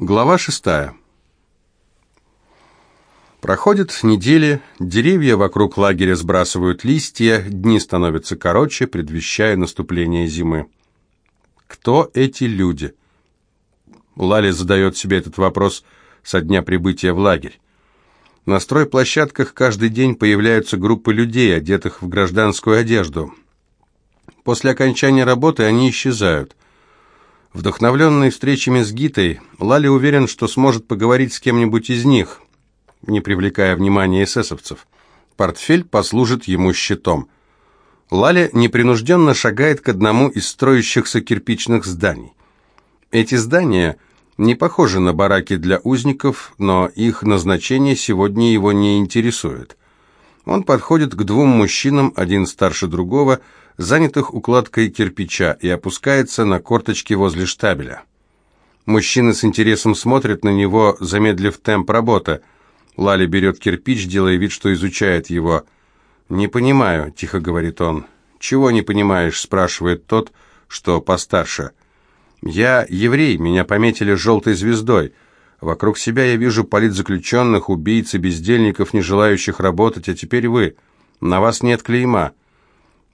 Глава шестая. Проходят недели, деревья вокруг лагеря сбрасывают листья, дни становятся короче, предвещая наступление зимы. Кто эти люди? Лали задает себе этот вопрос со дня прибытия в лагерь. На стройплощадках каждый день появляются группы людей, одетых в гражданскую одежду. После окончания работы они исчезают. Вдохновленный встречами с Гитой, Лали уверен, что сможет поговорить с кем-нибудь из них, не привлекая внимания эсэсовцев. Портфель послужит ему щитом. Лали непринужденно шагает к одному из строящихся кирпичных зданий. Эти здания не похожи на бараки для узников, но их назначение сегодня его не интересует. Он подходит к двум мужчинам, один старше другого, занятых укладкой кирпича, и опускается на корточки возле штабеля. Мужчины с интересом смотрят на него, замедлив темп работы. Лали берет кирпич, делая вид, что изучает его. «Не понимаю», — тихо говорит он. «Чего не понимаешь?» — спрашивает тот, что постарше. «Я еврей, меня пометили желтой звездой. Вокруг себя я вижу политзаключенных, убийц и бездельников, не желающих работать, а теперь вы. На вас нет клейма».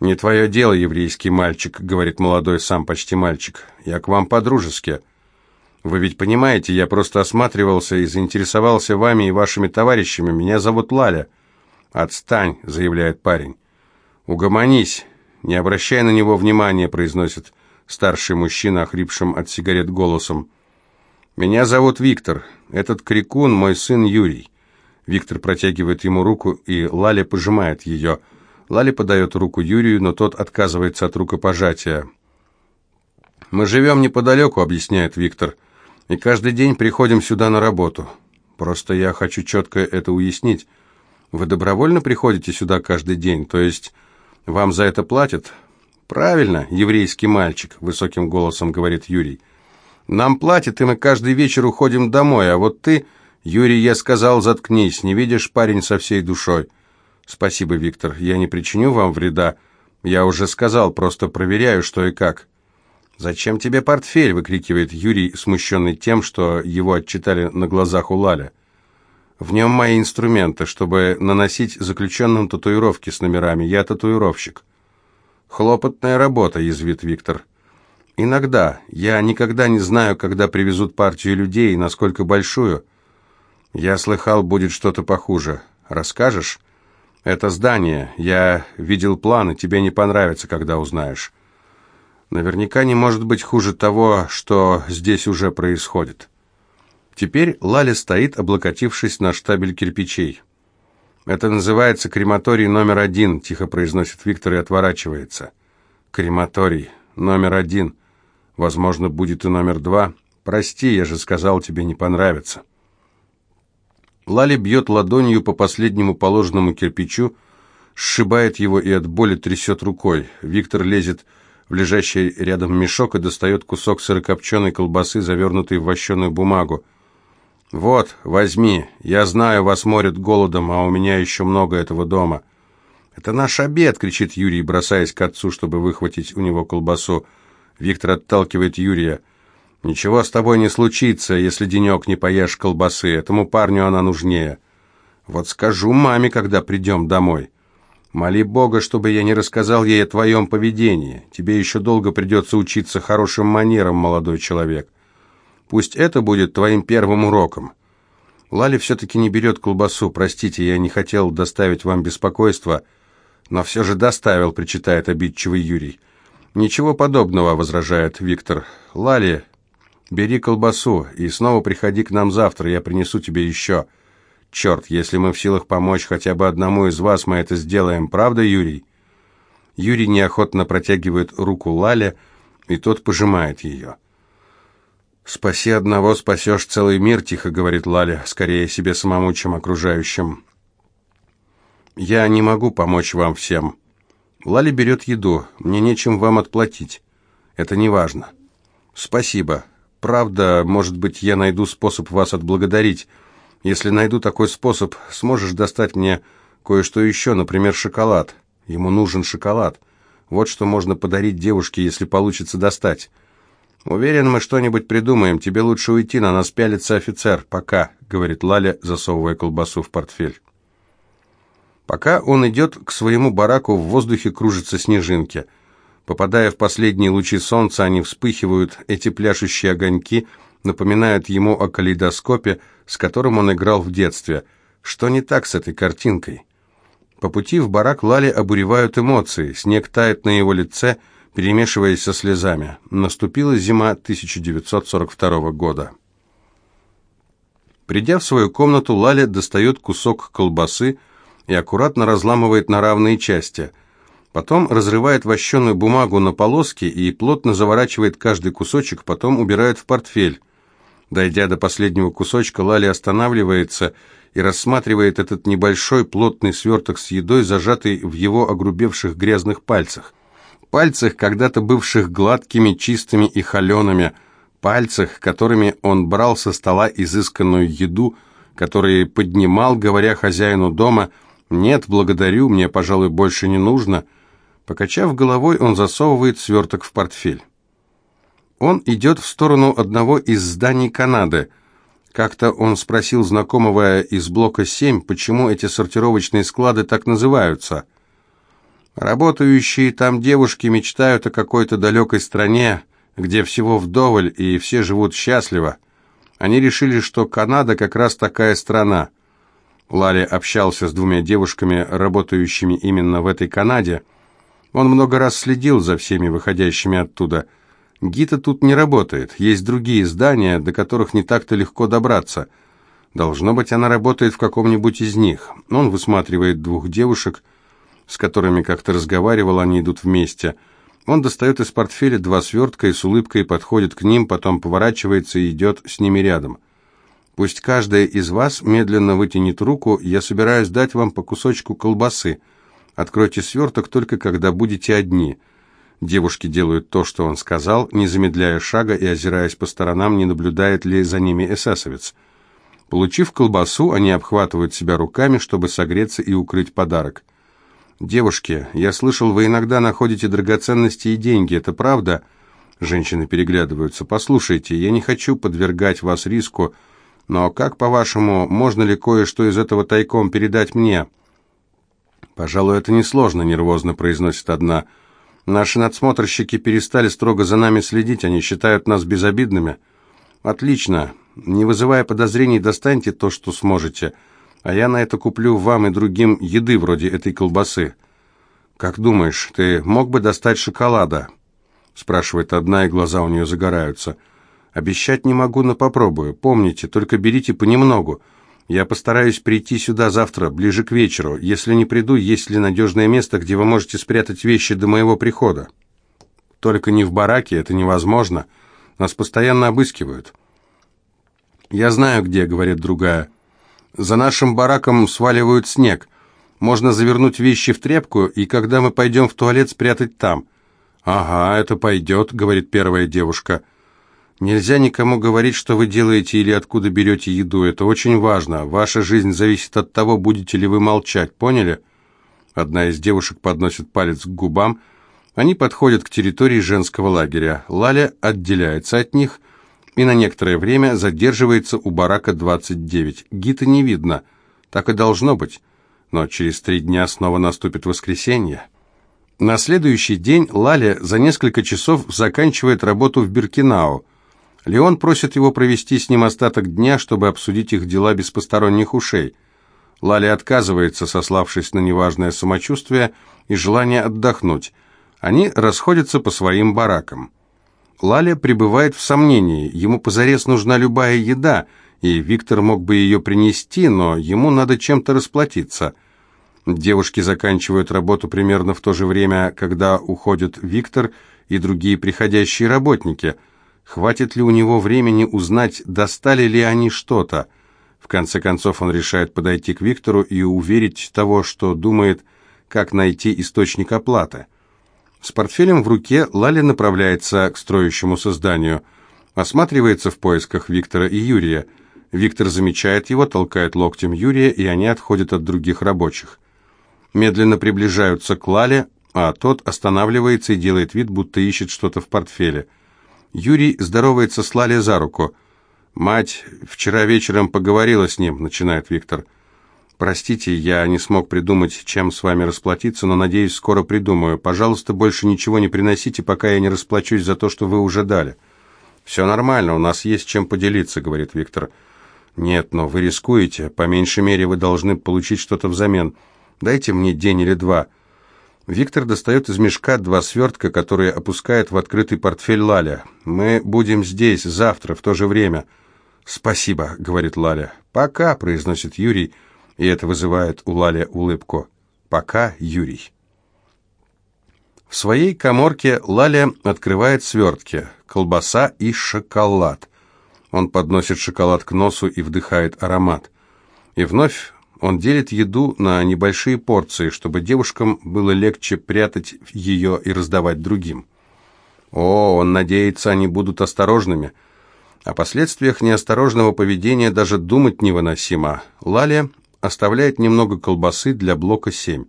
«Не твое дело, еврейский мальчик», — говорит молодой сам почти мальчик. «Я к вам по-дружески». «Вы ведь понимаете, я просто осматривался и заинтересовался вами и вашими товарищами. Меня зовут Лаля». «Отстань», — заявляет парень. «Угомонись, не обращай на него внимания», — произносит старший мужчина, охрипшим от сигарет голосом. «Меня зовут Виктор. Этот крикун — мой сын Юрий». Виктор протягивает ему руку, и Лаля пожимает ее — Лали подает руку Юрию, но тот отказывается от рукопожатия. «Мы живем неподалеку», — объясняет Виктор, — «и каждый день приходим сюда на работу. Просто я хочу четко это уяснить. Вы добровольно приходите сюда каждый день, то есть вам за это платят?» «Правильно, еврейский мальчик», — высоким голосом говорит Юрий. «Нам платят, и мы каждый вечер уходим домой, а вот ты...» «Юрий, я сказал, заткнись, не видишь, парень со всей душой». «Спасибо, Виктор. Я не причиню вам вреда. Я уже сказал, просто проверяю, что и как». «Зачем тебе портфель?» — выкрикивает Юрий, смущенный тем, что его отчитали на глазах у Лаля. «В нем мои инструменты, чтобы наносить заключенным татуировки с номерами. Я татуировщик». «Хлопотная работа», — язвит Виктор. «Иногда. Я никогда не знаю, когда привезут партию людей и насколько большую. Я слыхал, будет что-то похуже. Расскажешь?» «Это здание. Я видел планы. Тебе не понравится, когда узнаешь». Наверняка не может быть хуже того, что здесь уже происходит. Теперь Лаля стоит, облокотившись на штабель кирпичей. «Это называется крематорий номер один», — тихо произносит Виктор и отворачивается. «Крематорий номер один. Возможно, будет и номер два. Прости, я же сказал, тебе не понравится». Лали бьет ладонью по последнему положенному кирпичу, сшибает его и от боли трясет рукой. Виктор лезет в лежащий рядом мешок и достает кусок сырокопченой колбасы, завернутый в вощеную бумагу. «Вот, возьми. Я знаю, вас морят голодом, а у меня еще много этого дома». «Это наш обед!» — кричит Юрий, бросаясь к отцу, чтобы выхватить у него колбасу. Виктор отталкивает Юрия. «Ничего с тобой не случится, если денек не поешь колбасы. Этому парню она нужнее. Вот скажу маме, когда придем домой. Моли Бога, чтобы я не рассказал ей о твоем поведении. Тебе еще долго придется учиться хорошим манерам, молодой человек. Пусть это будет твоим первым уроком». Лали все-таки не берет колбасу. «Простите, я не хотел доставить вам беспокойство, но все же доставил», — причитает обидчивый Юрий. «Ничего подобного», — возражает Виктор. «Лали, Бери колбасу и снова приходи к нам завтра, я принесу тебе еще. Черт, если мы в силах помочь хотя бы одному из вас, мы это сделаем, правда, Юрий?» Юрий неохотно протягивает руку Лале, и тот пожимает ее. «Спаси одного, спасешь целый мир», — тихо говорит Лаля, скорее себе самому, чем окружающим. «Я не могу помочь вам всем. Лали берет еду, мне нечем вам отплатить. Это не важно. Спасибо, Правда, может быть, я найду способ вас отблагодарить. Если найду такой способ, сможешь достать мне кое-что еще, например, шоколад. Ему нужен шоколад. Вот что можно подарить девушке, если получится достать. «Уверен, мы что-нибудь придумаем. Тебе лучше уйти, на нас пялится офицер. Пока», — говорит Лаля, засовывая колбасу в портфель. Пока он идет к своему бараку, в воздухе кружатся снежинки. Попадая в последние лучи солнца, они вспыхивают, эти пляшущие огоньки напоминают ему о калейдоскопе, с которым он играл в детстве. Что не так с этой картинкой? По пути в барак Лали обуревают эмоции, снег тает на его лице — перемешиваясь со слезами. Наступила зима 1942 года. Придя в свою комнату, Лаля достает кусок колбасы и аккуратно разламывает на равные части. Потом разрывает вощеную бумагу на полоски и плотно заворачивает каждый кусочек, потом убирает в портфель. Дойдя до последнего кусочка, Лали останавливается и рассматривает этот небольшой плотный сверток с едой, зажатый в его огрубевших грязных пальцах пальцах, когда-то бывших гладкими, чистыми и холеными, пальцах, которыми он брал со стола изысканную еду, которые поднимал, говоря хозяину дома «Нет, благодарю, мне, пожалуй, больше не нужно». Покачав головой, он засовывает сверток в портфель. Он идет в сторону одного из зданий Канады. Как-то он спросил знакомого из блока 7, почему эти сортировочные склады так называются – Работающие там девушки мечтают о какой-то далекой стране, где всего вдоволь и все живут счастливо. Они решили, что Канада как раз такая страна. Лали общался с двумя девушками, работающими именно в этой Канаде. Он много раз следил за всеми выходящими оттуда. Гита тут не работает, есть другие здания, до которых не так-то легко добраться. Должно быть, она работает в каком-нибудь из них. Он высматривает двух девушек – с которыми как-то разговаривал, они идут вместе. Он достает из портфеля два свертка и с улыбкой подходит к ним, потом поворачивается и идет с ними рядом. «Пусть каждая из вас медленно вытянет руку, я собираюсь дать вам по кусочку колбасы. Откройте сверток только когда будете одни». Девушки делают то, что он сказал, не замедляя шага и озираясь по сторонам, не наблюдает ли за ними эсэсовец. Получив колбасу, они обхватывают себя руками, чтобы согреться и укрыть подарок. «Девушки, я слышал, вы иногда находите драгоценности и деньги, это правда?» Женщины переглядываются. «Послушайте, я не хочу подвергать вас риску, но как, по-вашему, можно ли кое-что из этого тайком передать мне?» «Пожалуй, это несложно», — нервозно произносит одна. «Наши надсмотрщики перестали строго за нами следить, они считают нас безобидными». «Отлично. Не вызывая подозрений, достаньте то, что сможете» а я на это куплю вам и другим еды вроде этой колбасы. Как думаешь, ты мог бы достать шоколада?» спрашивает одна, и глаза у нее загораются. «Обещать не могу, но попробую. Помните, только берите понемногу. Я постараюсь прийти сюда завтра, ближе к вечеру. Если не приду, есть ли надежное место, где вы можете спрятать вещи до моего прихода?» «Только не в бараке, это невозможно. Нас постоянно обыскивают». «Я знаю, где», — говорит другая. За нашим бараком сваливают снег. Можно завернуть вещи в тряпку, и когда мы пойдем в туалет, спрятать там». «Ага, это пойдет», — говорит первая девушка. «Нельзя никому говорить, что вы делаете или откуда берете еду. Это очень важно. Ваша жизнь зависит от того, будете ли вы молчать. Поняли?» Одна из девушек подносит палец к губам. Они подходят к территории женского лагеря. Лаля отделяется от них — и на некоторое время задерживается у барака 29. Гита не видно. Так и должно быть. Но через три дня снова наступит воскресенье. На следующий день Лаля за несколько часов заканчивает работу в Биркинау. Леон просит его провести с ним остаток дня, чтобы обсудить их дела без посторонних ушей. Лаля отказывается, сославшись на неважное самочувствие и желание отдохнуть. Они расходятся по своим баракам. Лаля пребывает в сомнении. Ему позарез нужна любая еда, и Виктор мог бы ее принести, но ему надо чем-то расплатиться. Девушки заканчивают работу примерно в то же время, когда уходят Виктор и другие приходящие работники. Хватит ли у него времени узнать, достали ли они что-то? В конце концов он решает подойти к Виктору и уверить того, что думает, как найти источник оплаты. С портфелем в руке Лали направляется к строящемуся зданию. Осматривается в поисках Виктора и Юрия. Виктор замечает его, толкает локтем Юрия, и они отходят от других рабочих. Медленно приближаются к Лале, а тот останавливается и делает вид, будто ищет что-то в портфеле. Юрий здоровается с Лалей за руку. «Мать вчера вечером поговорила с ним», — начинает Виктор. «Простите, я не смог придумать, чем с вами расплатиться, но, надеюсь, скоро придумаю. Пожалуйста, больше ничего не приносите, пока я не расплачусь за то, что вы уже дали». «Все нормально, у нас есть чем поделиться», — говорит Виктор. «Нет, но вы рискуете. По меньшей мере вы должны получить что-то взамен. Дайте мне день или два». Виктор достает из мешка два свертка, которые опускает в открытый портфель Лаля. «Мы будем здесь завтра в то же время». «Спасибо», — говорит Лаля. «Пока», — произносит Юрий, и это вызывает у Лали улыбку. «Пока, Юрий». В своей коморке Лаля открывает свертки, колбаса и шоколад. Он подносит шоколад к носу и вдыхает аромат. И вновь он делит еду на небольшие порции, чтобы девушкам было легче прятать ее и раздавать другим. О, он надеется, они будут осторожными – о последствиях неосторожного поведения даже думать невыносимо. Лаля оставляет немного колбасы для блока 7.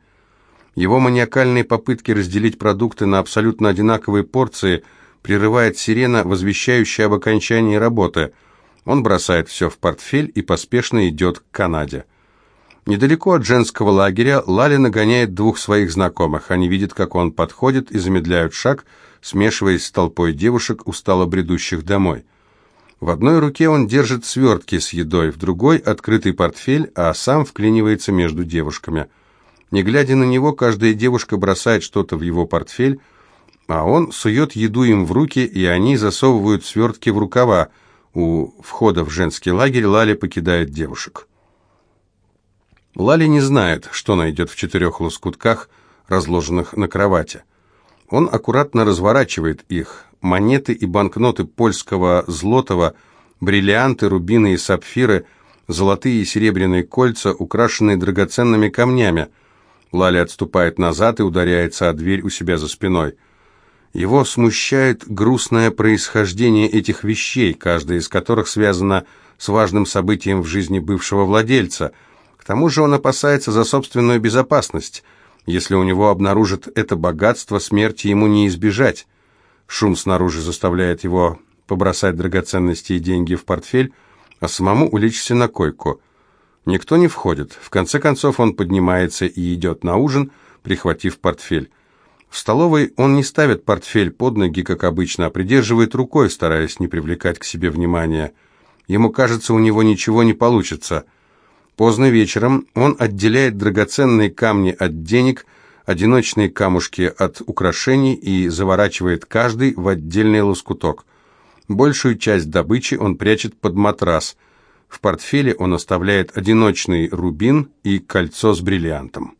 Его маниакальные попытки разделить продукты на абсолютно одинаковые порции прерывает сирена, возвещающая об окончании работы. Он бросает все в портфель и поспешно идет к Канаде. Недалеко от женского лагеря Лаля нагоняет двух своих знакомых. Они видят, как он подходит и замедляют шаг, смешиваясь с толпой девушек, устало бредущих домой. В одной руке он держит свертки с едой, в другой – открытый портфель, а сам вклинивается между девушками. Не глядя на него, каждая девушка бросает что-то в его портфель, а он сует еду им в руки, и они засовывают свертки в рукава. У входа в женский лагерь Лаля покидает девушек. Лали не знает, что найдет в четырех лоскутках, разложенных на кровати. Он аккуратно разворачивает их монеты и банкноты польского злотого, бриллианты, рубины и сапфиры, золотые и серебряные кольца, украшенные драгоценными камнями. Лали отступает назад и ударяется о дверь у себя за спиной. Его смущает грустное происхождение этих вещей, каждая из которых связана с важным событием в жизни бывшего владельца. Тому же он опасается за собственную безопасность. Если у него обнаружат это богатство, смерти ему не избежать. Шум снаружи заставляет его побросать драгоценности и деньги в портфель, а самому улечься на койку. Никто не входит. В конце концов он поднимается и идет на ужин, прихватив портфель. В столовой он не ставит портфель под ноги, как обычно, а придерживает рукой, стараясь не привлекать к себе внимания. Ему кажется, у него ничего не получится. Поздно вечером он отделяет драгоценные камни от денег – одиночные камушки от украшений и заворачивает каждый в отдельный лоскуток. Большую часть добычи он прячет под матрас. В портфеле он оставляет одиночный рубин и кольцо с бриллиантом.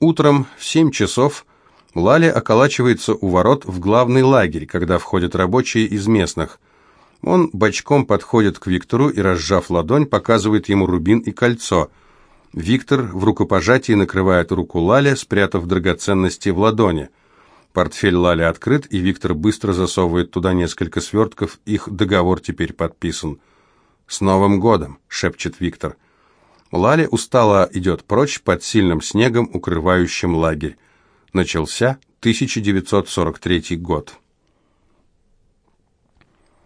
Утром в 7 часов Лали околачивается у ворот в главный лагерь, когда входят рабочие из местных. Он бочком подходит к Виктору и, разжав ладонь, показывает ему рубин и кольцо – Виктор в рукопожатии накрывает руку Лали, спрятав драгоценности в ладони. Портфель Лали открыт, и Виктор быстро засовывает туда несколько свертков, их договор теперь подписан. «С Новым годом!» — шепчет Виктор. Лали устало идет прочь под сильным снегом, укрывающим лагерь. Начался 1943 год.